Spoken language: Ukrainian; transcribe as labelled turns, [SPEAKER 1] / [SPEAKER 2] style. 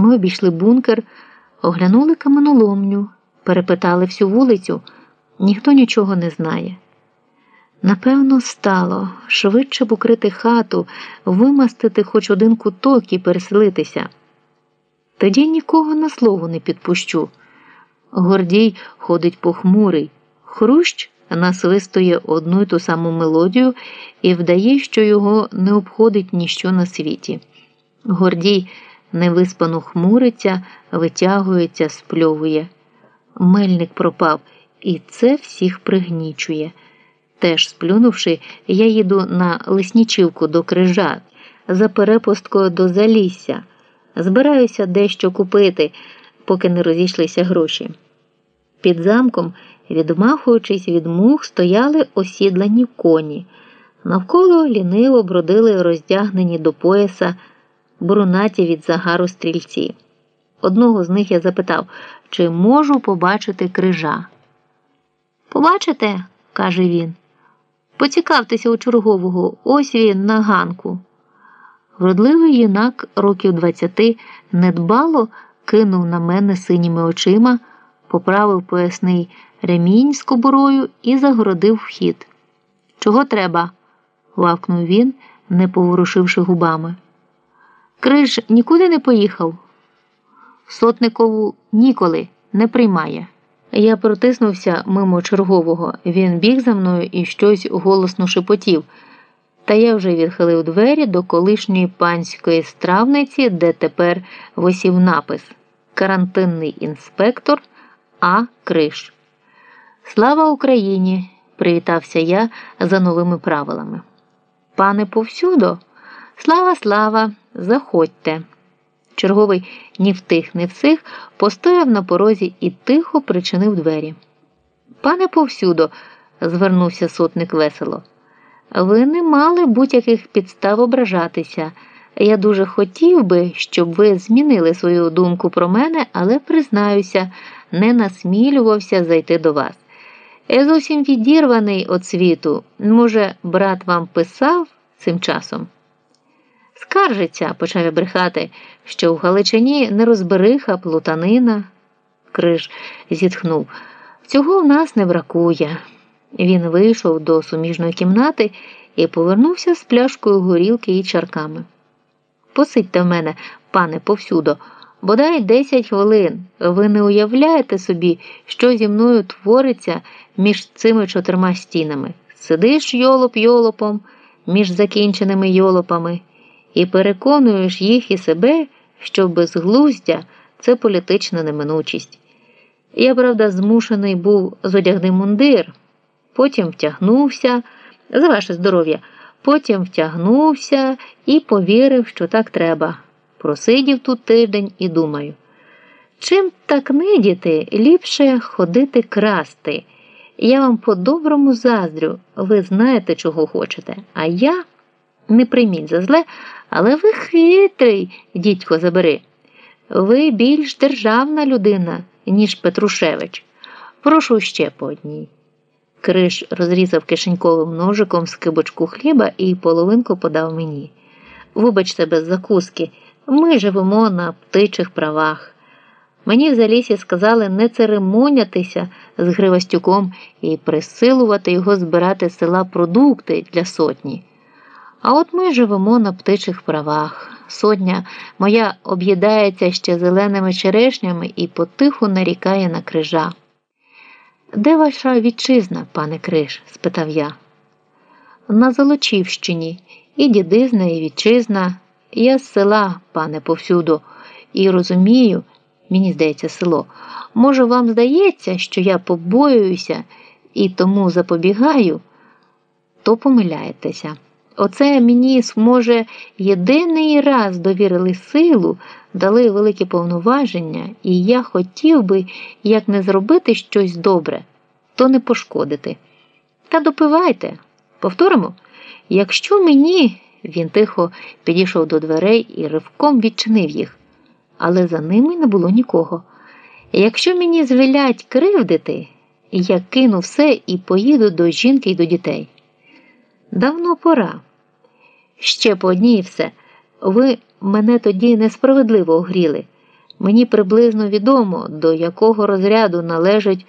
[SPEAKER 1] Ми обійшли бункер, оглянули каменоломню, перепитали всю вулицю, ніхто нічого не знає. Напевно, стало швидше б укрити хату, вимастити хоч один куток і переселитися. Тоді нікого на слово не підпущу. Гордій ходить похмурий, хрущ насвистує одну й ту саму мелодію і вдає, що його не обходить ніщо на світі. Гордій невиспано хмуриться, витягується, спльовує. Мельник пропав, і це всіх пригнічує. Теж сплюнувши, я їду на леснічівку до крижа, за перепусткою до залісся. Збираюся дещо купити, поки не розійшлися гроші. Під замком, відмахуючись від мух, стояли осідлані коні. Навколо ліниво бродили роздягнені до пояса бурунаті від загару стрільці. Одного з них я запитав, чи можу побачити крижа. Побачите, каже він. Поцікавтеся у чергового, ось він на ганку. Вродливий юнак років двадцяти недбало кинув на мене синіми очима, поправив поясний ремінь з кобурою і загородив вхід. Чого треба? вавкнув він, не поворушивши губами. Криж нікуди не поїхав. Сотникову ніколи не приймає. Я протиснувся мимо чергового. Він біг за мною і щось голосно шепотів. Та я вже відхилив двері до колишньої панської стравниці, де тепер висів напис Карантинний інспектор А. Криш. Слава Україні! привітався я за новими правилами. Пане повсюдо, слава, слава, заходьте. Черговий ні втих, ні всіх постояв на порозі і тихо причинив двері. Пане повсюдо, звернувся сотник весело. Ви не мали будь-яких підстав ображатися. Я дуже хотів би, щоб ви змінили свою думку про мене, але признаюся, не насмілювався зайти до вас. Я зовсім відірваний від світу. Може, брат вам писав цим часом? Скаржиться, почав брехати, що в Галичині не розбериха, плутанина. Криж зітхнув. Цього в нас не бракує. Він вийшов до суміжної кімнати і повернувся з пляшкою горілки і чарками. Посидьте в мене, пане, повсюдо, бодай десять хвилин. Ви не уявляєте собі, що зі мною твориться між цими чотирма стінами. Сидиш йолоп йолопом між закінченими йолопами і переконуєш їх і себе, що безглуздя це політична неминучість. Я, правда, змушений був зодягти мундир, потім втягнувся за ваше здоров'я, потім втягнувся і повірив, що так треба. Просидів тут тиждень і думаю. Чим так нидіти, ліпше ходити красти. Я вам по-доброму заздрю, ви знаєте, чого хочете, а я не прийміть за зле, але ви хитрий, дідько забери. Ви більш державна людина, ніж Петрушевич. Прошу ще по одній. Криш розрізав кишеньковим ножиком скибочку хліба і половинку подав мені. Вибачте, без закуски, ми живемо на птичих правах. Мені в залісі сказали не церемонятися з Гривастюком і присилувати його збирати з села продукти для сотні. А от ми живемо на птичих правах. Сотня моя об'їдається ще зеленими черешнями і потиху нарікає на крижа. Де ваша вітчизна, пане Криш? спитав я. На Золочівщині, і дідизна, і вітчизна. Я з села, пане повсюду, і розумію, мені здається, село. Може, вам здається, що я побоююся і тому запобігаю, то помиляєтеся. Оце мені, може, єдиний раз довірили силу, дали великі повноваження, і я хотів би, як не зробити щось добре, то не пошкодити. Та допивайте, повторимо, якщо мені, він тихо підійшов до дверей і ривком відчинив їх, але за ними не було нікого. Якщо мені звелять кривдити, я кину все і поїду до жінки і до дітей. Давно пора. Ще по одній все. Ви мене тоді несправедливо огріли. Мені приблизно відомо, до якого розряду належить